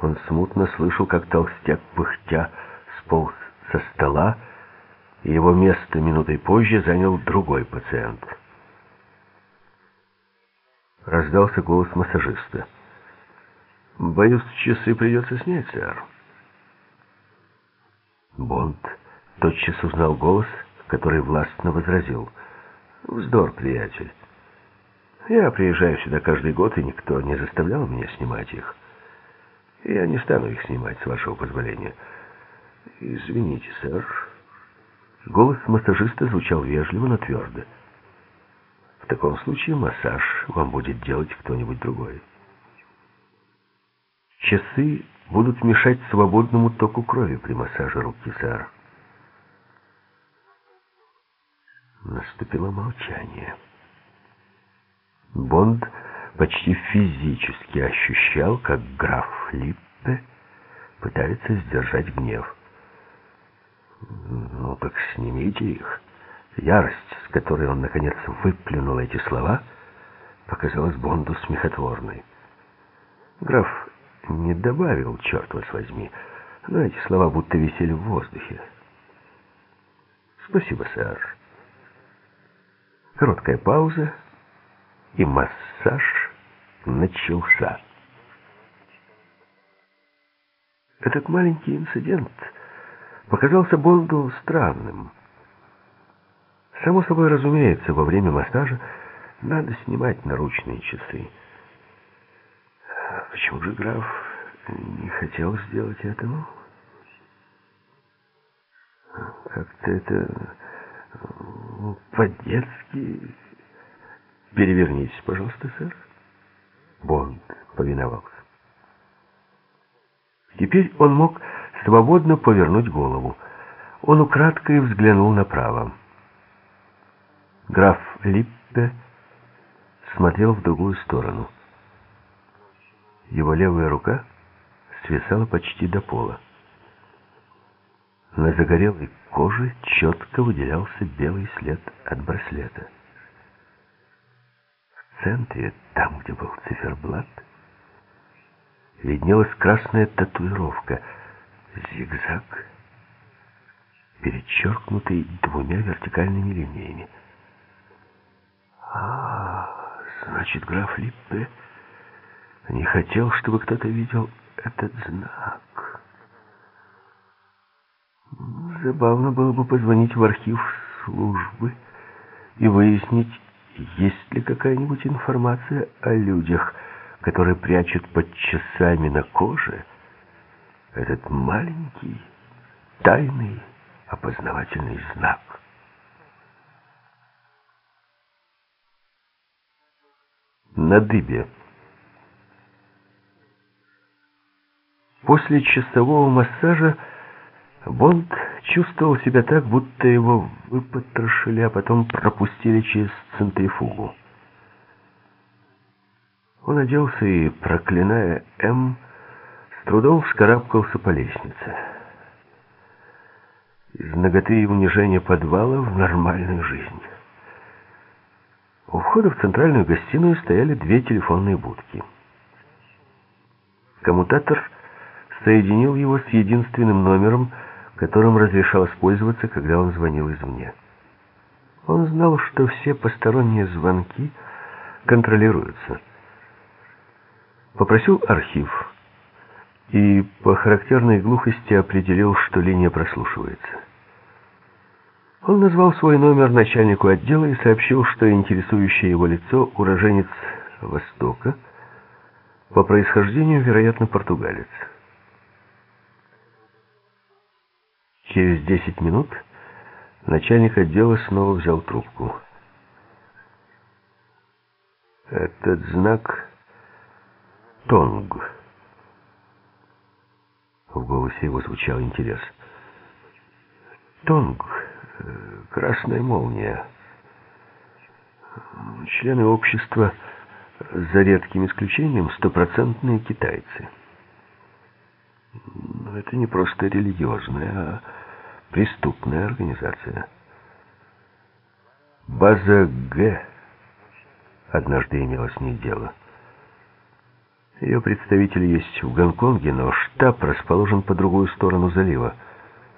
Он смутно слышал, как толстяк пыхтя сполз со стола, и его место минутой позже занял другой пациент. Раздался голос массажиста. «Боюсь, часы придется снять, сэр». Бонд тотчас узнал голос, который властно возразил. «Вздор, приятель. Я приезжаю сюда каждый год, и никто не заставлял меня снимать их. Я не стану их снимать, с вашего позволения. Извините, сэр». Голос массажиста звучал вежливо, но твердо. В таком случае массаж вам будет делать кто-нибудь другой. Часы будут мешать свободному току крови при массаже руки, сэр. Наступило молчание. Бонд почти физически ощущал, как граф Липпе пытается сдержать гнев. «Ну так снимите их». Ярость, с которой он, наконец, выплюнул эти слова, показалась Бонду смехотворной. Граф не добавил, черт вас возьми, но эти слова будто висели в воздухе. «Спасибо, сэр». Короткая пауза, и массаж начался. Этот маленький инцидент показался Бонду странным. Само собой разумеется, во время массажа надо снимать наручные часы. Почему же граф не хотел сделать этого? Как-то это ну, по-детски... Перевернитесь, пожалуйста, сэр. Бонд повиновался. Теперь он мог свободно повернуть голову. Он украдкой взглянул направо. Граф Липпе смотрел в другую сторону. Его левая рука свисала почти до пола. На загорелой коже четко выделялся белый след от браслета. В центре, там, где был циферблат, виднелась красная татуировка — зигзаг, перечеркнутый двумя вертикальными линиями. А, значит, граф Липпе не хотел, чтобы кто-то видел этот знак. Забавно было бы позвонить в архив службы и выяснить, есть ли какая-нибудь информация о людях, которые прячут под часами на коже этот маленький тайный опознавательный знак. На дыбе. После часового массажа Бонд чувствовал себя так, будто его выпотрошили, а потом пропустили через центрифугу. Он оделся и, проклиная М, трудом вскарабкался по лестнице. Из ноготы и унижения подвала в нормальную жизнь. У входа в центральную гостиную стояли две телефонные будки. Коммутатор соединил его с единственным номером, которым разрешалось пользоваться, когда он звонил извне. Он знал, что все посторонние звонки контролируются. Попросил архив и по характерной глухости определил, что линия прослушивается. Он назвал свой номер начальнику отдела и сообщил, что интересующее его лицо уроженец Востока, по происхождению, вероятно, португалец. Через 10 минут начальник отдела снова взял трубку. Этот знак «Тонг». В голосе его звучал интерес. «Тонг, э, красная молния. Члены общества, за редким исключением, стопроцентные китайцы. Но это не просто религиозная, а преступная организация. База Г однажды имела с ней дело. Ее представители есть в Гонконге, но штаб расположен по другую сторону залива.